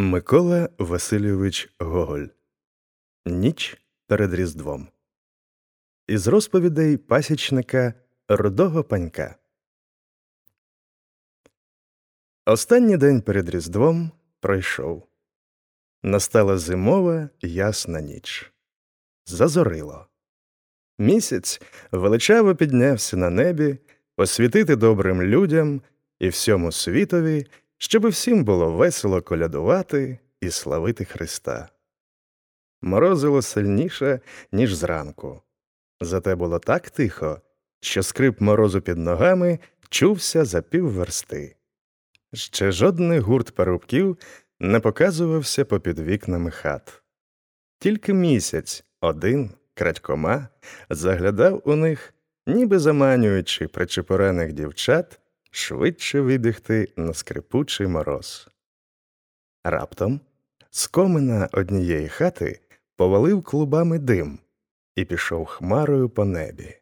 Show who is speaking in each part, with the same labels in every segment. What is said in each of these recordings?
Speaker 1: Микола Васильович Гоголь Ніч перед Різдвом. Із розповідей пасічника Рудого Панька. Останній день перед Різдвом пройшов. Настала зимова ясна ніч. Зазорило. Місяць величаво піднявся на небі посвітити добрим людям і всьому світові щоб всім було весело колядувати і славити Христа. Морозило сильніше, ніж зранку. Зате було так тихо, що скрип морозу під ногами чувся за півверсти. Ще жодний гурт парубків не показувався попід вікнами хат. Тільки місяць один, крадькома, заглядав у них, ніби заманюючи причепорених дівчат швидше вибігти на скрипучий мороз. Раптом з комина однієї хати повалив клубами дим і пішов хмарою по небі.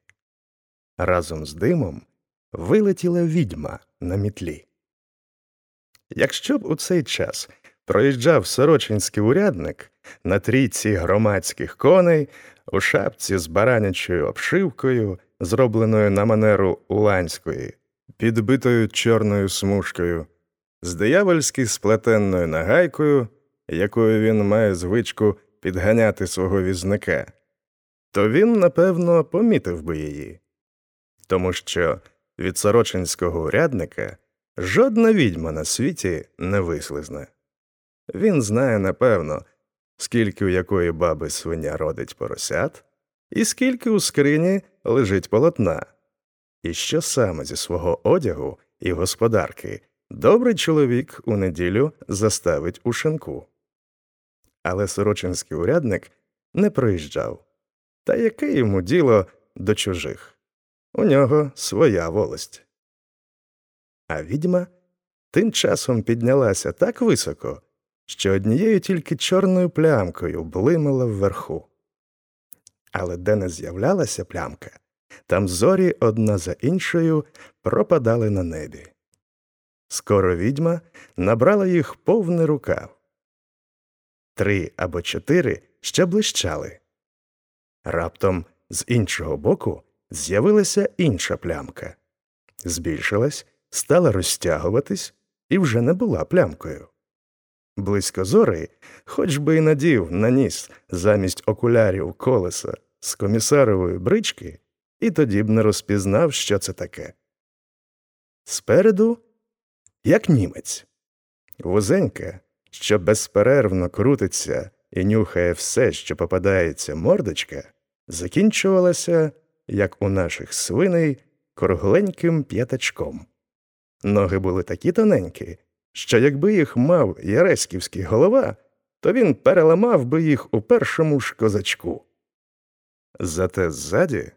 Speaker 1: Разом з димом вилетіла відьма на мітлі. Якщо б у цей час проїжджав сорочинський урядник на трійці громадських коней у шапці з баранячою обшивкою, зробленою на манеру уланської, підбитою чорною смужкою, з диявольськи сплетенною нагайкою, якою він має звичку підганяти свого візника, то він, напевно, помітив би її, тому що від сорочинського урядника жодна відьма на світі не вислизне. Він знає, напевно, скільки у якої баби свиня родить поросят, і скільки у скрині лежить полотна і що саме зі свого одягу і господарки добрий чоловік у неділю заставить у шинку. Але сорочинський урядник не проїжджав. Та яке йому діло до чужих? У нього своя волость. А відьма тим часом піднялася так високо, що однією тільки чорною плямкою блимала вверху. Але де не з'являлася плямка, там зорі одна за іншою пропадали на небі. Скоро відьма набрала їх повний рукав. Три або чотири ще блищали. Раптом з іншого боку з'явилася інша плямка. Збільшилась, стала розтягуватись і вже не була плямкою. Близько зори, хоч би й надів на ніс замість окулярів колеса з комісарової брички, і тоді б не розпізнав, що це таке. Спереду, як німець, вузенька, що безперервно крутиться і нюхає все, що попадається мордочка, закінчувалася, як у наших свиней, кругленьким п'ятачком. Ноги були такі тоненькі, що якби їх мав Яреськівський голова, то він переламав би їх у першому ж козачку. Зате ззаді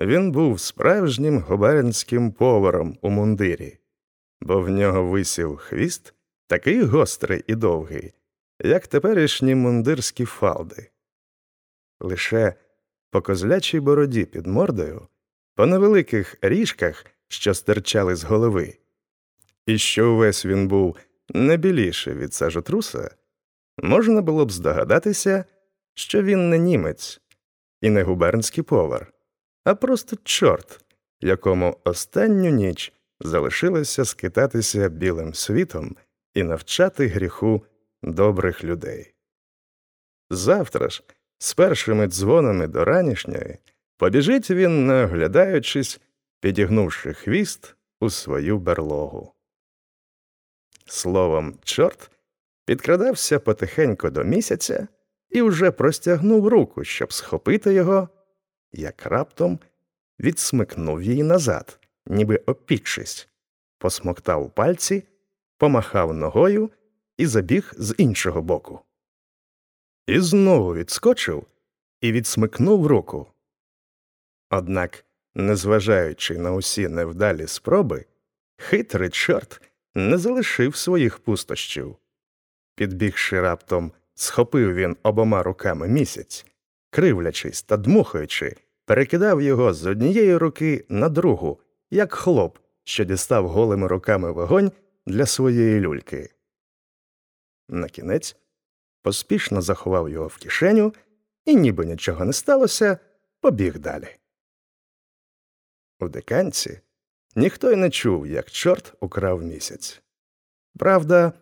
Speaker 1: він був справжнім губернським поваром у мундирі, бо в нього висів хвіст такий гострий і довгий, як теперішні мундирські фалди. Лише по козлячій бороді під мордою, по невеликих ріжках, що стирчали з голови, і що увесь він був не біліше від сажотруса, можна було б здогадатися, що він не німець і не губернський повар а просто чорт, якому останню ніч залишилося скитатися білим світом і навчати гріху добрих людей. Завтра ж, з першими дзвонами до ранішньої, побіжить він, не оглядаючись, підігнувши хвіст у свою берлогу. Словом, чорт підкрадався потихеньку до місяця і вже простягнув руку, щоб схопити його як раптом відсмикнув її назад, ніби опікшись, посмоктав пальці, помахав ногою і забіг з іншого боку. І знову відскочив і відсмикнув руку. Однак, незважаючи на усі невдалі спроби, хитрий чорт не залишив своїх пустощів. Підбігши раптом, схопив він обома руками місяць кривлячись та дмухаючи, перекидав його з однієї руки на другу, як хлоп, що дістав голими руками вогонь для своєї люльки. на кінець, поспішно заховав його в кишеню і, ніби нічого не сталося, побіг далі. У диканці ніхто й не чув, як чорт украв місяць. Правда,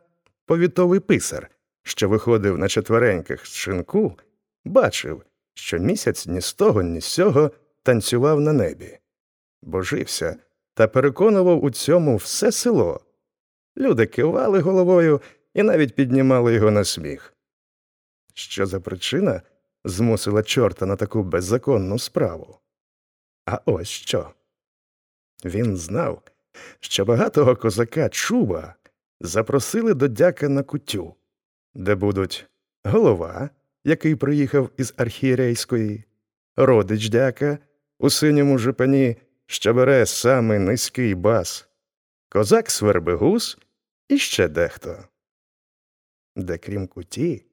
Speaker 1: повітовий писар, що виходив на четвереньках з шинку, бачив, що місяць ні з того, ні з сього танцював на небі, божився та переконував у цьому все село. Люди кивали головою і навіть піднімали його на сміх. Що за причина змусила чорта на таку беззаконну справу? А ось що. Він знав, що багатого козака чуба запросили до дяка на кутю, де будуть голова, який приїхав із архієрейської, родич дяка у синьому жупані, що бере самий низький бас, козак Свербегус і ще дехто. Де крім куті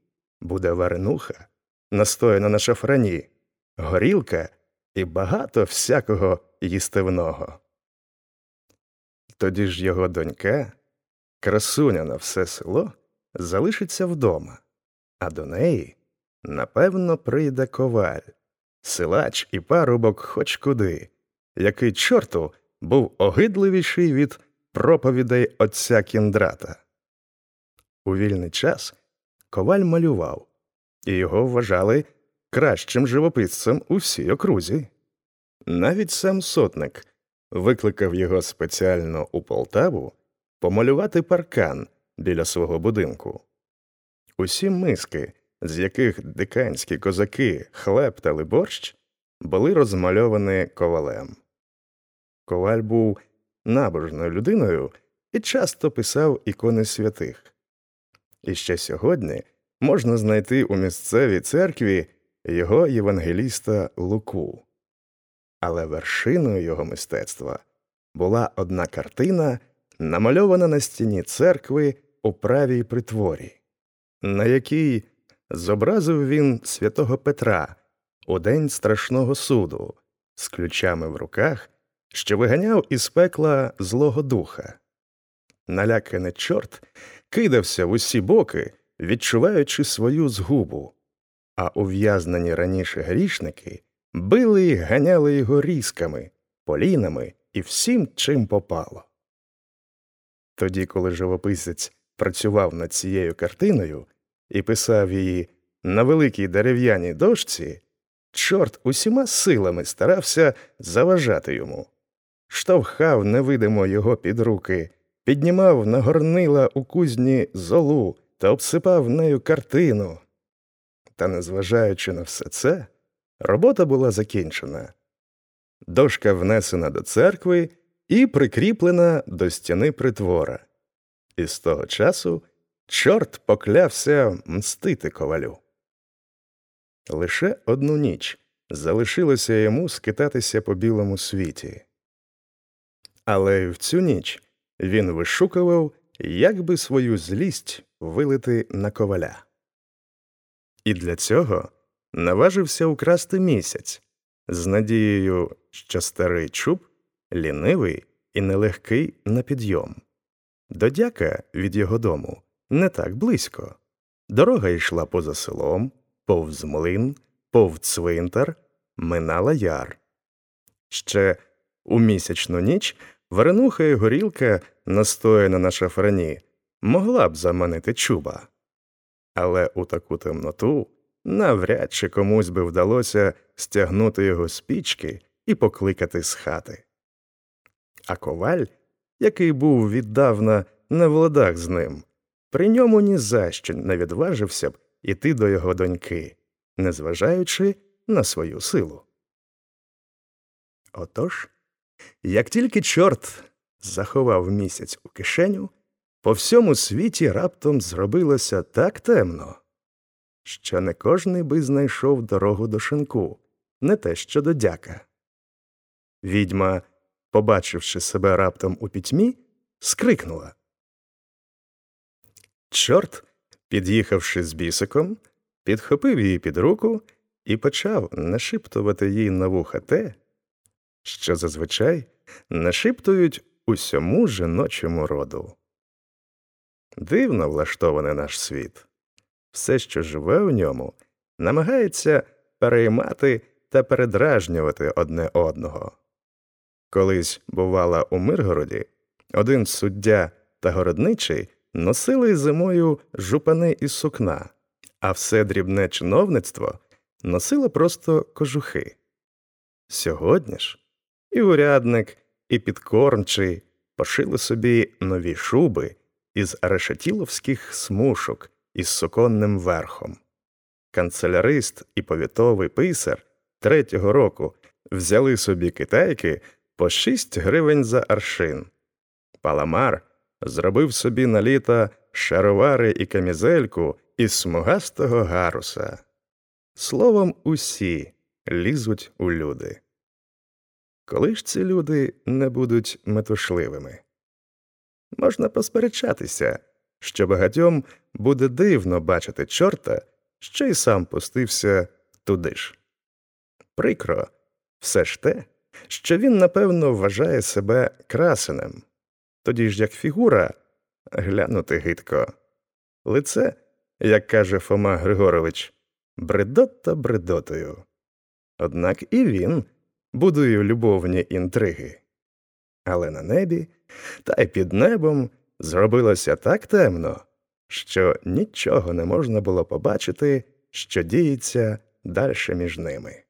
Speaker 1: буде варенуха, настояна на шафрані, горілка і багато всякого їстивного. Тоді ж його донька, красуня на все село, залишиться вдома, а до неї, напевно, прийде коваль, силач і парубок хоч куди, який чорту був огидливіший від проповідей отця кіндрата. У вільний час коваль малював, і його вважали кращим живописцем у всій окрузі. Навіть сам сотник викликав його спеціально у Полтаву помалювати паркан біля свого будинку. Усі миски, з яких диканські козаки хлептали борщ, були розмальовані ковалем. Коваль був набожною людиною і часто писав ікони святих. І ще сьогодні можна знайти у місцевій церкві його євангеліста Луку. Але вершиною його мистецтва була одна картина, намальована на стіні церкви у правій притворі, на якій зобразив він святого Петра у день страшного суду з ключами в руках, що виганяв із пекла Злого Духа. Наляканий чорт кидався в усі боки, відчуваючи свою згубу, а ув'язнені раніше грішники били й ганяли його різками, полінами і всім, чим попало. Тоді, коли живописець працював над цією картиною і писав її на великій дерев'яній дошці, чорт усіма силами старався заважати йому, штовхав невидимо його під руки, піднімав на горнила у кузні золу та обсипав нею картину. Та, незважаючи на все це, робота була закінчена. Дошка внесена до церкви і прикріплена до стіни притвора. І з того часу чорт поклявся мстити ковалю. Лише одну ніч залишилося йому скитатися по білому світі. Але в цю ніч він вишукував, як би свою злість вилити на коваля. І для цього наважився украсти місяць з надією, що старий чуб лінивий і нелегкий на підйом. Додяка від його дому не так близько. Дорога йшла поза селом, повз млин, повз цвинтар, минала яр. Ще у місячну ніч варенуха і горілка, настояна на шафрані, могла б заманити чуба. Але у таку темноту навряд чи комусь би вдалося стягнути його з пічки і покликати з хати. А коваль, який був віддавна на владах з ним, при ньому ні за що не відважився б іти до його доньки, незважаючи на свою силу. Отож, як тільки чорт заховав місяць у кишеню, по всьому світі раптом зробилося так темно, що не кожний би знайшов дорогу до шинку, не те що до дяка. Відьма, побачивши себе раптом у пітьмі, скрикнула. Чорт, під'їхавши з бісиком, підхопив її під руку і почав нашіптувати їй на вуха те, що зазвичай нашіптують усьому жіночому роду. Дивно влаштований наш світ. Все, що живе у ньому, намагається переймати та передражнювати одне одного. Колись, бувала, у Миргороді, один суддя та городничий носили зимою жупани із сукна, а все дрібне чиновництво носило просто кожухи. Сьогодні ж і урядник, і підкормчий пошили собі нові шуби із решетіловських смушок із суконним верхом. Канцелярист і повітовий писар третього року взяли собі китайки по 6 гривень за аршин. Паламар зробив собі на літо шаровари і камізельку із смугастого гаруса. Словом, усі лізуть у люди. Коли ж ці люди не будуть метушливими? Можна посперечатися, що багатьом буде дивно бачити чорта, що й сам пустився туди ж. Прикро, все ж те, що він, напевно, вважає себе красенем, тоді ж як фігура глянути гидко, лице, як каже Фома Григорович, бредота бредотою. Однак і він будує любовні інтриги. Але на небі та й під небом зробилося так темно, що нічого не можна було побачити, що діється дальше між ними.